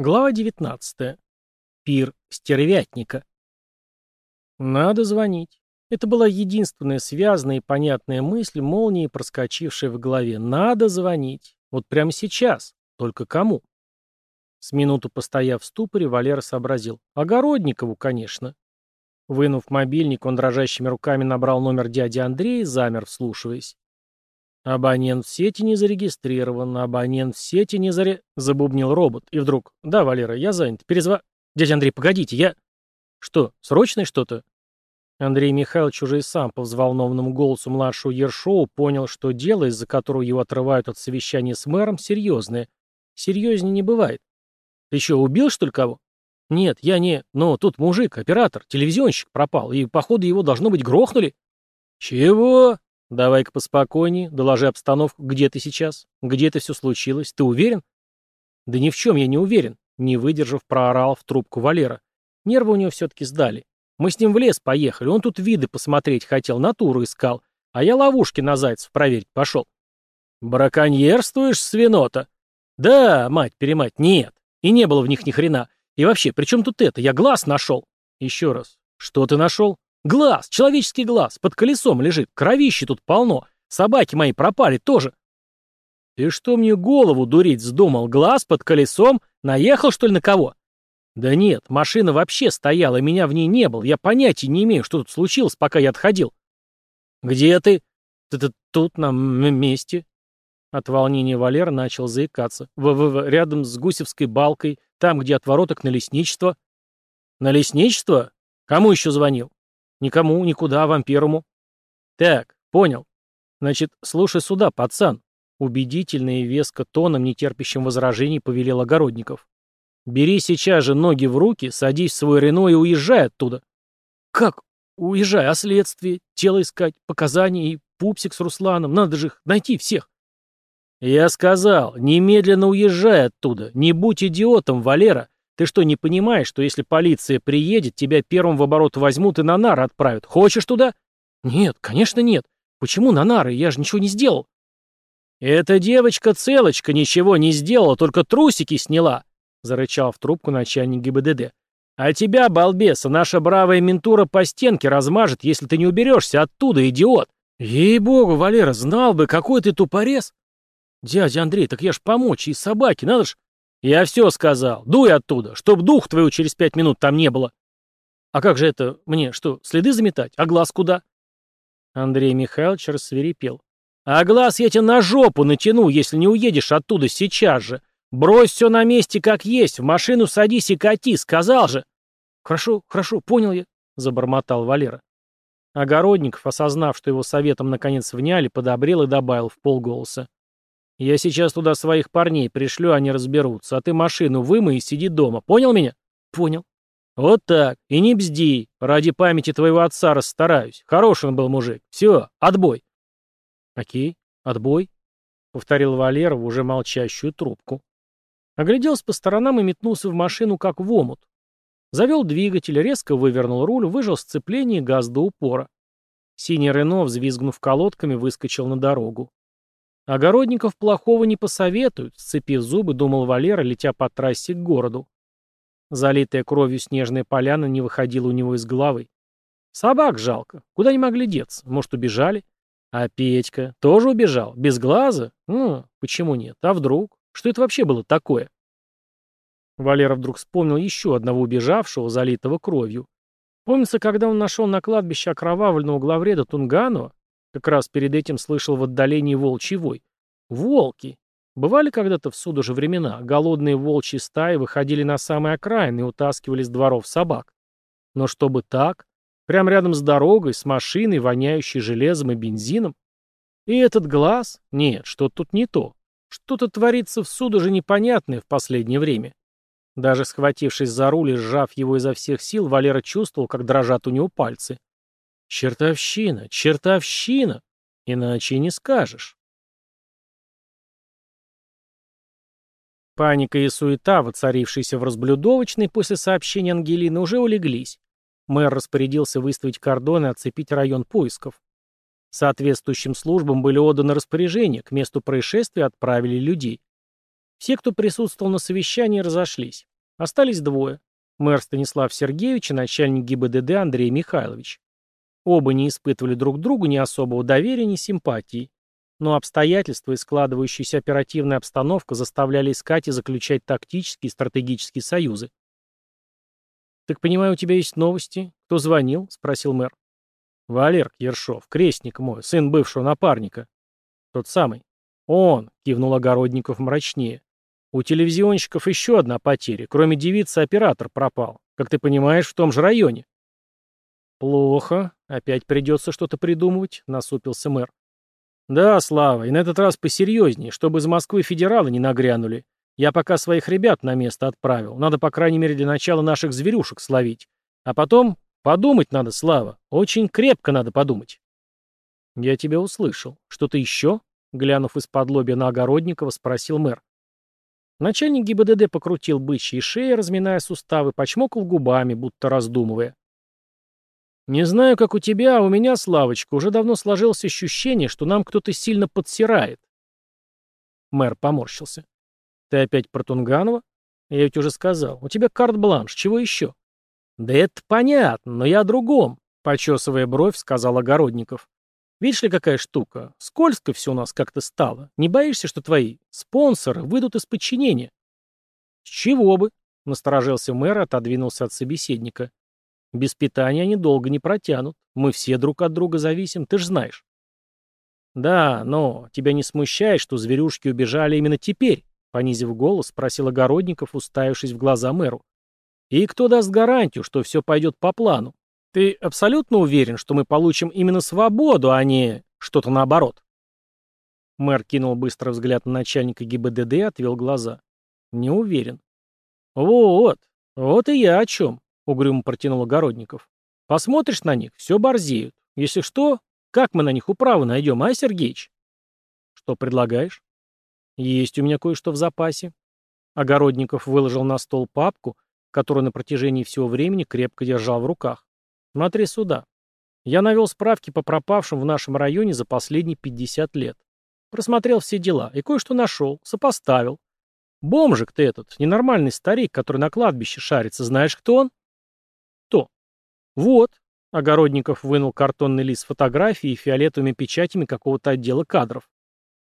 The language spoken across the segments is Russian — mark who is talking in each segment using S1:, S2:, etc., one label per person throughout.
S1: Глава 19. Пир стервятника. Надо звонить. Это была единственная связанная и понятная мысль, молнией проскочившая в голове. Надо звонить. Вот прямо сейчас. Только кому? С минуту постояв в ступоре, Валера сообразил. Огородникову, конечно. Вынув мобильник, он дрожащими руками набрал номер дяди Андрея, замер, вслушиваясь. «Абонент в сети не зарегистрирован, абонент в сети не заре...» — забубнил робот. И вдруг... «Да, Валера, я занят. Перезва...» «Дядя Андрей, погодите, я...» «Что, срочное что-то?» Андрей Михайлович уже и сам по взволнованному голосу младшего Ершова понял, что дело, из-за которого его отрывают от совещания с мэром, серьезное. Серьезнее не бывает. «Ты что, убил, что ли, кого?» «Нет, я не... Но тут мужик, оператор, телевизионщик пропал, и, походу, его, должно быть, грохнули». «Чего?» «Давай-ка поспокойнее, доложи обстановку. Где ты сейчас? Где это все случилось? Ты уверен?» «Да ни в чем я не уверен», — не выдержав, проорал в трубку Валера. Нервы у него все-таки сдали. Мы с ним в лес поехали, он тут виды посмотреть хотел, натуру искал, а я ловушки на зайцев проверить пошел. «Браконьерствуешь, свинота?» «Да, мать-перемать, нет. И не было в них ни хрена. И вообще, при чем тут это? Я глаз нашел». «Еще раз. Что ты нашел?» Глаз, человеческий глаз, под колесом лежит, кровищи тут полно. Собаки мои пропали тоже. Ты что мне голову дурить вздумал? Глаз под колесом? Наехал, что ли, на кого? Да нет, машина вообще стояла, меня в ней не было. Я понятия не имею, что тут случилось, пока я отходил. Где ты? Ты-то тут, на месте. От волнения Валер начал заикаться. В -в -в рядом с Гусевской балкой, там, где отвороток на лесничество. На лесничество? Кому еще звонил? Никому, никуда, вам первому. Так, понял. Значит, слушай сюда, пацан. Убедительно и веско тоном, не терпящим возражений, повелел Огородников. Бери сейчас же ноги в руки, садись в свой Рено и уезжай оттуда. Как? Уезжай, а следствие? Тело искать, показания и пупсик с Русланом. Надо же их найти всех. Я сказал, немедленно уезжай оттуда. Не будь идиотом, Валера. Ты что, не понимаешь, что если полиция приедет, тебя первым в оборот возьмут и на нары отправят? Хочешь туда? Нет, конечно нет. Почему на нары? Я же ничего не сделал. Эта девочка-целочка ничего не сделала, только трусики сняла, зарычал в трубку начальник ГИБДД. А тебя, балбеса, наша бравая ментура по стенке размажет, если ты не уберешься оттуда, идиот. Ей-богу, Валера, знал бы, какой ты тупорез. Дядя Андрей, так я ж помочь, и собаки, надо ж... «Я все сказал. Дуй оттуда, чтоб дух твоего через пять минут там не было». «А как же это мне, что, следы заметать? А глаз куда?» Андрей Михайлович рассверепел. «А глаз я тебе на жопу натяну, если не уедешь оттуда сейчас же. Брось все на месте, как есть, в машину садись и кати, сказал же». «Хорошо, хорошо, понял я», — забормотал Валера. Огородников, осознав, что его советом наконец вняли, подобрел и добавил в полголоса. Я сейчас туда своих парней пришлю, они разберутся. А ты машину вымой и сиди дома. Понял меня? Понял. Вот так. И не бзди. Ради памяти твоего отца расстараюсь. Хорош он был мужик. Все, отбой. Окей, отбой, — повторил Валер в уже молчащую трубку. Огляделся по сторонам и метнулся в машину, как в омут. Завел двигатель, резко вывернул руль, выжил сцепление и газ до упора. Синий Рено, взвизгнув колодками, выскочил на дорогу. Огородников плохого не посоветуют, сцепив зубы, думал Валера, летя по трассе к городу. Залитая кровью снежная поляна не выходила у него из головы. Собак жалко. Куда не могли деться? Может, убежали? А Петька тоже убежал? Без глаза? Ну, почему нет? А вдруг? Что это вообще было такое? Валера вдруг вспомнил еще одного убежавшего, залитого кровью. Помнится, когда он нашел на кладбище окровавленного главреда Тунганова, как раз перед этим слышал в отдалении волчий вой. Волки! Бывали когда-то в судуже времена, голодные волчьи стаи выходили на самые окраины и утаскивали с дворов собак. Но чтобы так, прямо рядом с дорогой, с машиной, воняющей железом и бензином. И этот глаз? Нет, что тут не то. Что-то творится в судуже непонятное в последнее время. Даже схватившись за руль и сжав его изо всех сил, Валера чувствовал, как дрожат у него пальцы. Чертовщина, чертовщина! Иначе не скажешь. Паника и суета, воцарившиеся в разблюдовочной после сообщения Ангелины, уже улеглись. Мэр распорядился выставить кордон и оцепить район поисков. Соответствующим службам были отданы распоряжения, к месту происшествия отправили людей. Все, кто присутствовал на совещании, разошлись. Остались двое. Мэр Станислав Сергеевич и начальник ГИБДД Андрей Михайлович. Оба не испытывали друг другу ни особого доверия, ни симпатии. Но обстоятельства и складывающаяся оперативная обстановка заставляли искать и заключать тактические и стратегические союзы. «Так понимаю, у тебя есть новости? Кто звонил?» — спросил мэр. «Валерк Ершов, крестник мой, сын бывшего напарника». «Тот самый». «Он!» — кивнул Огородников мрачнее. «У телевизионщиков еще одна потеря. Кроме девицы, оператор пропал. Как ты понимаешь, в том же районе». «Плохо», «Опять придется что-то придумывать», — насупился мэр. «Да, Слава, и на этот раз посерьезнее, чтобы из Москвы федералы не нагрянули. Я пока своих ребят на место отправил. Надо, по крайней мере, для начала наших зверюшек словить. А потом подумать надо, Слава. Очень крепко надо подумать». «Я тебя услышал. Что-то еще?» — глянув из-под лобья на Огородникова, спросил мэр. Начальник ГИБДД покрутил бычьи шеи, разминая суставы, почмокал губами, будто раздумывая. Не знаю, как у тебя, а у меня, Славочка, уже давно сложилось ощущение, что нам кто-то сильно подсирает. Мэр поморщился. Ты опять про Тунганова? Я ведь уже сказал. У тебя карт-бланш, чего еще? Да это понятно, но я о другом, почесывая бровь, сказал Огородников. Видишь ли, какая штука? Скользко все у нас как-то стало. Не боишься, что твои спонсоры выйдут из подчинения? С чего бы? Насторожился мэр и отодвинулся от собеседника. Без питания они долго не протянут. Мы все друг от друга зависим, ты ж знаешь. Да, но тебя не смущает, что зверюшки убежали именно теперь? Понизив голос, спросил Огородников, уставившись в глаза мэру. И кто даст гарантию, что все пойдет по плану? Ты абсолютно уверен, что мы получим именно свободу, а не что-то наоборот? Мэр кинул быстрый взгляд на начальника ГИБДД и отвел глаза. Не уверен. Вот, вот и я о чем угрюмо протянул Огородников. «Посмотришь на них, все борзеют. Если что, как мы на них управу найдем, а, Сергеич?» «Что предлагаешь?» «Есть у меня кое-что в запасе». Огородников выложил на стол папку, которую на протяжении всего времени крепко держал в руках. «Смотри сюда. Я навел справки по пропавшим в нашем районе за последние 50 лет. Просмотрел все дела и кое-что нашел, сопоставил. Бомжик ты этот, ненормальный старик, который на кладбище шарится, знаешь, кто он? Вот. Огородников вынул картонный лист с и фиолетовыми печатями какого-то отдела кадров.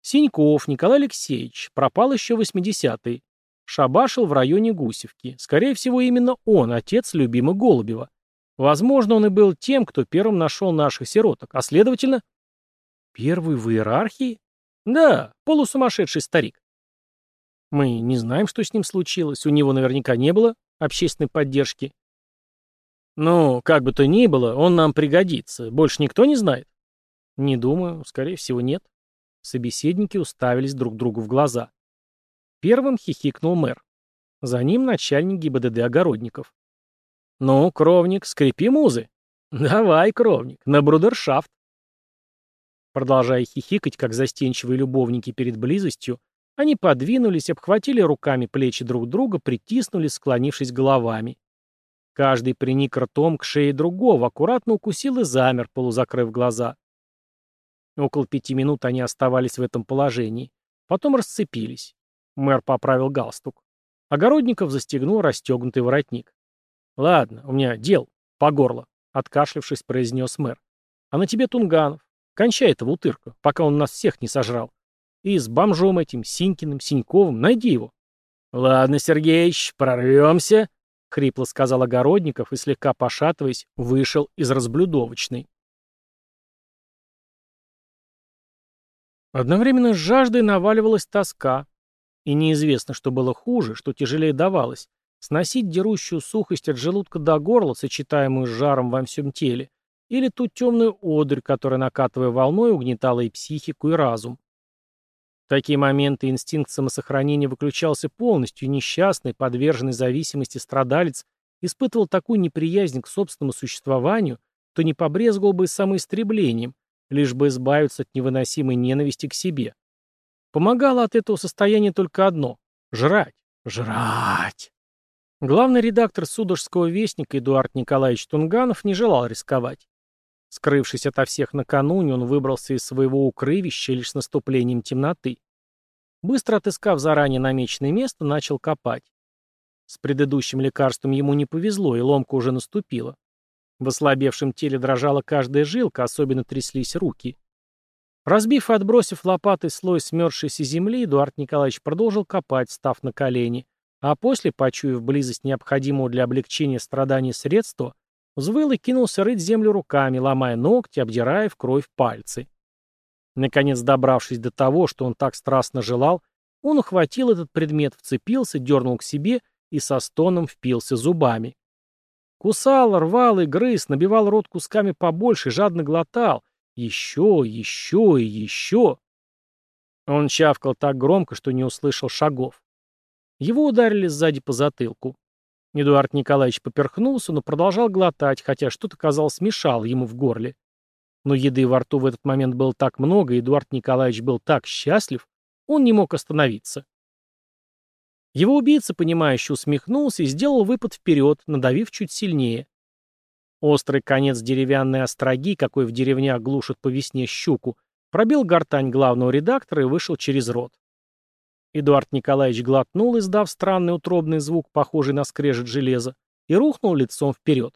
S1: Синьков Николай Алексеевич, пропал еще 80-й. Шабашил в районе Гусевки. Скорее всего, именно он, отец любимого Голубева. Возможно, он и был тем, кто первым нашел наших сироток, а следовательно... Первый в иерархии? Да, полусумасшедший старик. Мы не знаем, что с ним случилось, у него наверняка не было общественной поддержки. Ну, как бы то ни было, он нам пригодится. Больше никто не знает? Не думаю, скорее всего, нет. Собеседники уставились друг другу в глаза. Первым хихикнул мэр. За ним начальник ГИБДД огородников. «Ну, кровник, скрипи музы!» «Давай, кровник, на брудершафт!» Продолжая хихикать, как застенчивые любовники перед близостью, они подвинулись, обхватили руками плечи друг друга, притиснули, склонившись головами. Каждый приник ртом к шее другого, аккуратно укусил и замер, полузакрыв глаза. Около пяти минут они оставались в этом положении. Потом расцепились. Мэр поправил галстук. Огородников застегнул расстегнутый воротник. «Ладно, у меня дел. По горло», — откашлившись произнес мэр. «А на тебе Тунганов. Кончай этого утырка, пока он нас всех не сожрал. И с бомжом этим, Синькиным, Синьковым, найди его». «Ладно, Сергеич, прорвемся», — хрипло сказал Огородников и, слегка пошатываясь, вышел из разблюдовочной. Одновременно с жаждой наваливалась тоска, и неизвестно, что было хуже, что тяжелее давалось, сносить дерущую сухость от желудка до горла, сочетаемую с жаром во всем теле, или ту темную одырь, которая, накатывая волной, угнетала и психику, и разум. В такие моменты инстинкт самосохранения выключался полностью, и несчастный, подверженный зависимости страдалец испытывал такую неприязнь к собственному существованию, то не побрезговал бы и самоистреблением, лишь бы избавиться от невыносимой ненависти к себе. Помогало от этого состояния только одно — жрать, жрать. Главный редактор Судожского вестника Эдуард Николаевич Тунганов не желал рисковать. Скрывшись ото всех накануне, он выбрался из своего укрывища лишь с наступлением темноты. Быстро отыскав заранее намеченное место, начал копать. С предыдущим лекарством ему не повезло, и ломка уже наступила. В ослабевшем теле дрожала каждая жилка, особенно тряслись руки. Разбив и отбросив лопатой слой смерзшейся земли, Эдуард Николаевич продолжил копать, став на колени, а после, почуяв близость необходимого для облегчения страданий средства, Взвыл и кинулся рыть землю руками, ломая ногти, обдирая в кровь пальцы. Наконец, добравшись до того, что он так страстно желал, он ухватил этот предмет, вцепился, дернул к себе и со стоном впился зубами. Кусал, рвал и грыз, набивал рот кусками побольше, жадно глотал. Еще, еще и еще. Он чавкал так громко, что не услышал шагов. Его ударили сзади по затылку. Эдуард Николаевич поперхнулся, но продолжал глотать, хотя что-то, казалось, мешало ему в горле. Но еды во рту в этот момент было так много, и Эдуард Николаевич был так счастлив, он не мог остановиться. Его убийца, понимающе усмехнулся и сделал выпад вперед, надавив чуть сильнее. Острый конец деревянной остроги, какой в деревнях глушат по весне щуку, пробил гортань главного редактора и вышел через рот. Эдуард Николаевич глотнул, издав странный утробный звук, похожий на скрежет железа, и рухнул лицом вперед.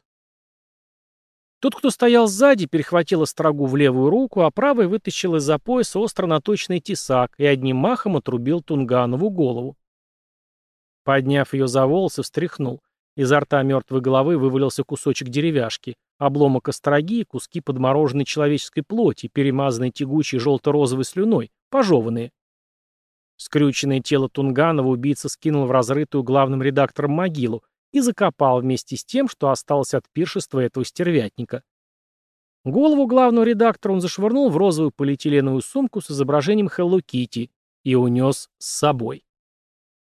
S1: Тот, кто стоял сзади, перехватил острогу в левую руку, а правой вытащил из-за пояса остро наточенный тесак и одним махом отрубил Тунганову голову. Подняв ее за волосы, встряхнул. Изо рта мертвой головы вывалился кусочек деревяшки, обломок остроги и куски подмороженной человеческой плоти, перемазанные тягучей желто-розовой слюной, пожеванные. Скрюченное тело Тунганова убийца скинул в разрытую главным редактором могилу и закопал вместе с тем, что осталось от пиршества этого стервятника. Голову главного редактора он зашвырнул в розовую полиэтиленовую сумку с изображением Хелло Китти и унес с собой.